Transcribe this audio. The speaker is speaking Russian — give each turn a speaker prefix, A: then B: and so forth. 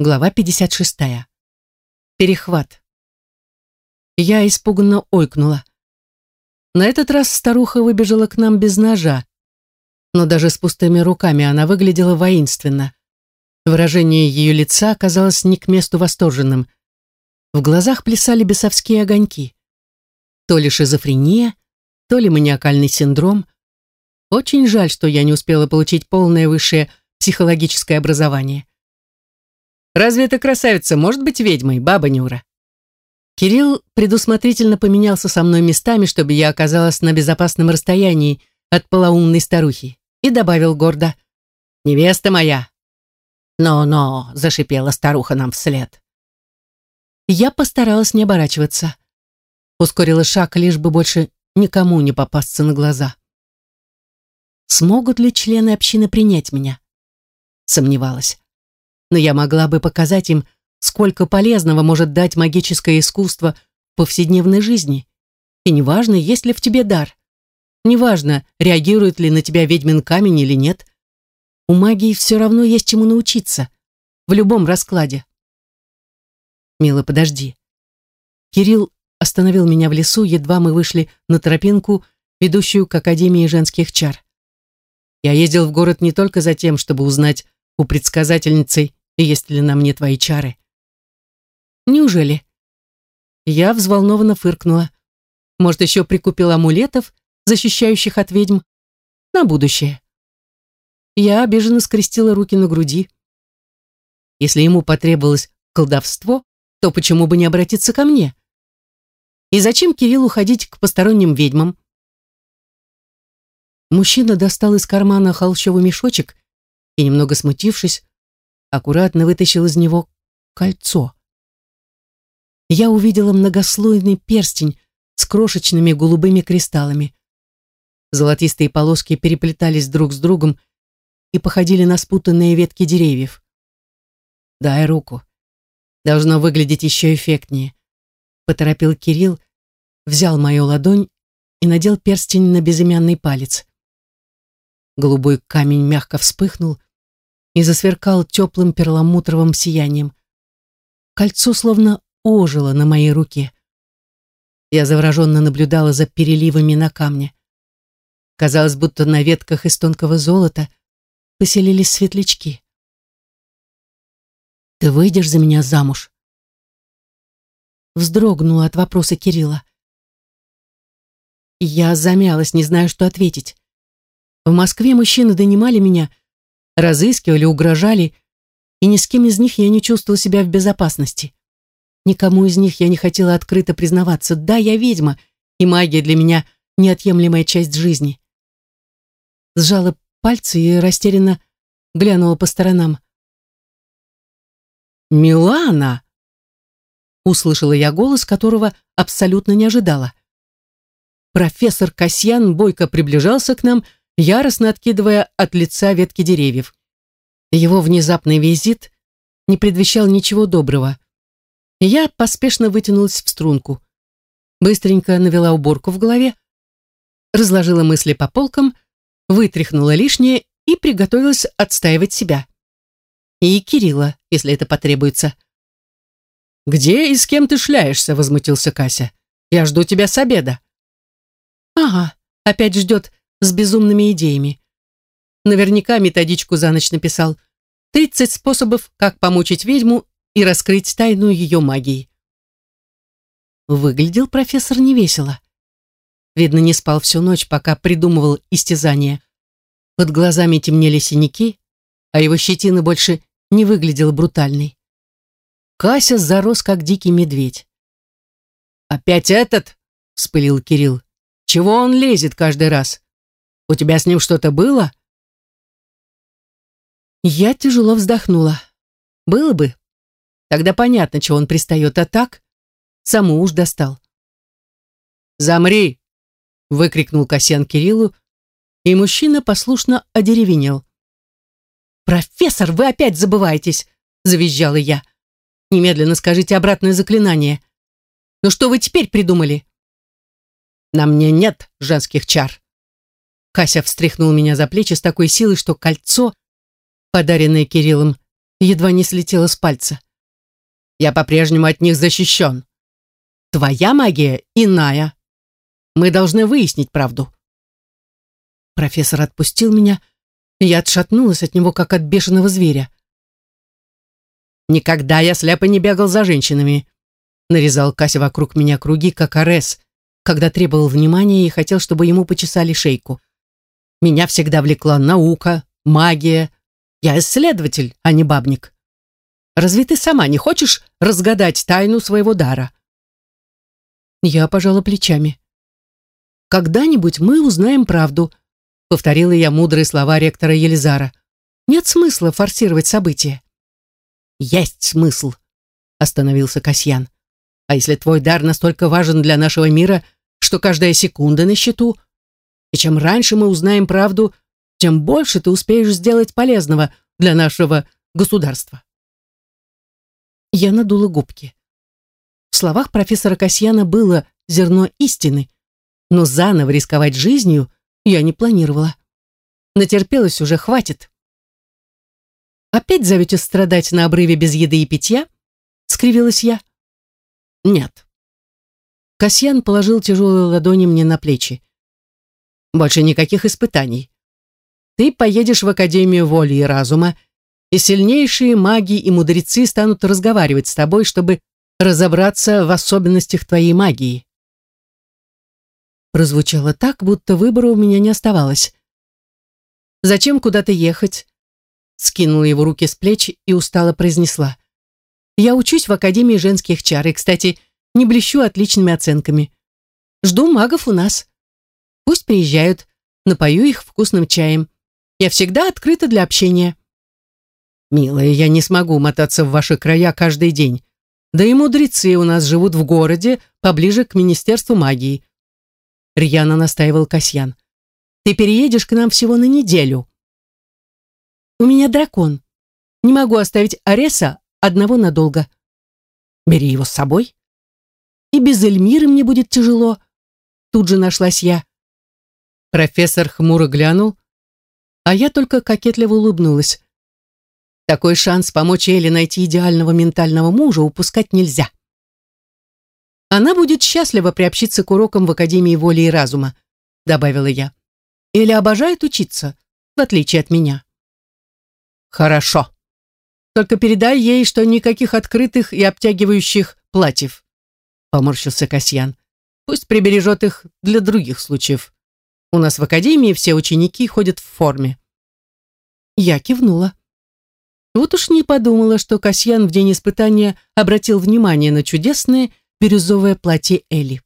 A: Глава 56. Перехват. Я испуганно ойкнула. На этот раз старуха выбежала к нам без ножа, но даже с пустыми руками она выглядела воинственно. Выражение ее лица оказалось не к месту восторженным. В глазах плясали бесовские огоньки. То ли шизофрения, то ли маниакальный синдром. Очень жаль, что я не успела получить полное высшее психологическое образование. Разве эта красавица может быть ведьмой, баба Нюра? Кирилл предусмотрительно поменялся со мной местами, чтобы я оказалась на безопасном расстоянии от полоумной старухи, и добавил гордо «Невеста моя!» «Но-но!» — зашипела старуха нам вслед. Я постаралась не оборачиваться. Ускорила шаг, лишь бы больше никому не попасться на глаза. Смогут ли члены общины принять меня? Сомневалась. Но я могла бы показать им, сколько полезного может дать магическое искусство в повседневной жизни. И неважно, есть ли в тебе дар. Неважно, реагирует ли на тебя ведьмин камень или нет. У магии все равно есть чему научиться. В любом раскладе. Мила, подожди. Кирилл остановил меня в лесу, едва мы вышли на тропинку, ведущую к Академии женских чар. Я ездил в город не только за тем, чтобы узнать у предсказательницы, есть ли на мне твои чары. Неужели? Я взволнованно фыркнула. Может, еще прикупил амулетов, защищающих от ведьм? На будущее. Я обиженно скрестила руки на груди. Если ему потребовалось колдовство, то почему бы не обратиться ко мне? И зачем Кириллу ходить к посторонним ведьмам? Мужчина достал из кармана холщовый мешочек и, немного смутившись, аккуратно вытащил из него кольцо. Я увидела многослойный перстень с крошечными голубыми кристаллами. Золотистые полоски переплетались друг с другом и походили на спутанные ветки деревьев. «Дай руку. Должно выглядеть еще эффектнее», — поторопил Кирилл, взял мою ладонь и надел перстень на безымянный палец. Голубой камень мягко вспыхнул и засверкал теплым перламутровым сиянием. Кольцо словно ожило на моей руке. Я завороженно наблюдала за переливами на камне. Казалось, будто на ветках из тонкого золота поселились светлячки. «Ты выйдешь за меня замуж?» Вздрогнула от вопроса Кирилла. Я замялась, не зная, что ответить. В Москве мужчины донимали меня, разыскивали, угрожали, и ни с кем из них я не чувствовала себя в безопасности. Никому из них я не хотела открыто признаваться. Да, я ведьма, и магия для меня неотъемлемая часть жизни сжала пальцы и растерянно глянула по сторонам. «Милана!» Услышала я голос, которого абсолютно не ожидала. Профессор Касьян бойко приближался к нам, яростно откидывая от лица ветки деревьев. Его внезапный визит не предвещал ничего доброго. Я поспешно вытянулась в струнку. Быстренько навела уборку в голове, разложила мысли по полкам — вытряхнула лишнее и приготовилась отстаивать себя. И Кирилла, если это потребуется. «Где и с кем ты шляешься?» — возмутился Кася. «Я жду тебя с обеда». «Ага, опять ждет с безумными идеями. Наверняка методичку за ночь написал. Тридцать способов, как помучить ведьму и раскрыть тайну ее магии». Выглядел профессор невесело. Видно, не спал всю ночь, пока придумывал истязание. Под глазами темнели синяки, а его щетина больше не выглядела брутальной. Кася зарос, как дикий медведь. «Опять этот?» — вспылил Кирилл. «Чего он лезет каждый раз? У тебя с ним что-то было?» Я тяжело вздохнула. «Было бы. Тогда понятно, чего он пристает, а так саму уж достал». «Замри!» выкрикнул Касьян Кириллу, и мужчина послушно одеревенел. «Профессор, вы опять забываетесь!» — завизжала я. «Немедленно скажите обратное заклинание. Ну что вы теперь придумали?» «На мне нет женских чар». Кася встряхнул меня за плечи с такой силой, что кольцо, подаренное Кириллом, едва не слетело с пальца. «Я по-прежнему от них защищен. Твоя магия иная. Мы должны выяснить правду». Профессор отпустил меня, и я отшатнулась от него, как от бешеного зверя. «Никогда я слепо не бегал за женщинами», нарезал Кася вокруг меня круги, как Арес, когда требовал внимания и хотел, чтобы ему почесали шейку. Меня всегда влекла наука, магия. Я исследователь, а не бабник. Разве ты сама не хочешь разгадать тайну своего дара?» Я пожала плечами. «Когда-нибудь мы узнаем правду», — повторила я мудрые слова ректора Елизара. «Нет смысла форсировать события». «Есть смысл», — остановился Касьян. «А если твой дар настолько важен для нашего мира, что каждая секунда на счету, и чем раньше мы узнаем правду, тем больше ты успеешь сделать полезного для нашего государства». Я надула губки. В словах профессора Касьяна было зерно истины, но заново рисковать жизнью я не планировала. Натерпелась уже, хватит. «Опять зовете страдать на обрыве без еды и питья?» — скривилась я. «Нет». Касьян положил тяжелые ладони мне на плечи. «Больше никаких испытаний. Ты поедешь в Академию воли и разума, и сильнейшие маги и мудрецы станут разговаривать с тобой, чтобы разобраться в особенностях твоей магии. Прозвучало так, будто выбора у меня не оставалось. «Зачем куда-то ехать?» Скинула его руки с плеч и устало произнесла. «Я учусь в Академии женских чар и, кстати, не блещу отличными оценками. Жду магов у нас. Пусть приезжают, напою их вкусным чаем. Я всегда открыта для общения». «Милая, я не смогу мотаться в ваши края каждый день. Да и мудрецы у нас живут в городе, поближе к Министерству магии. Рьяно настаивал Касьян. Ты переедешь к нам всего на неделю. У меня дракон. Не могу оставить Ареса одного надолго. Бери его с собой. И без Эльмиры мне будет тяжело. Тут же нашлась я. Профессор хмуро глянул, а я только кокетливо улыбнулась. Такой шанс помочь Эле найти идеального ментального мужа упускать нельзя. Она будет счастлива приобщиться к урокам в Академии воли и разума, добавила я. Или обожает учиться, в отличие от меня. Хорошо. Только передай ей, что никаких открытых и обтягивающих платьев, поморщился Касьян. Пусть прибережет их для других случаев. У нас в академии все ученики ходят в форме. Я кивнула. Вот уж не подумала, что Касьян в день испытания обратил внимание на чудесное бирюзовое платье Эли.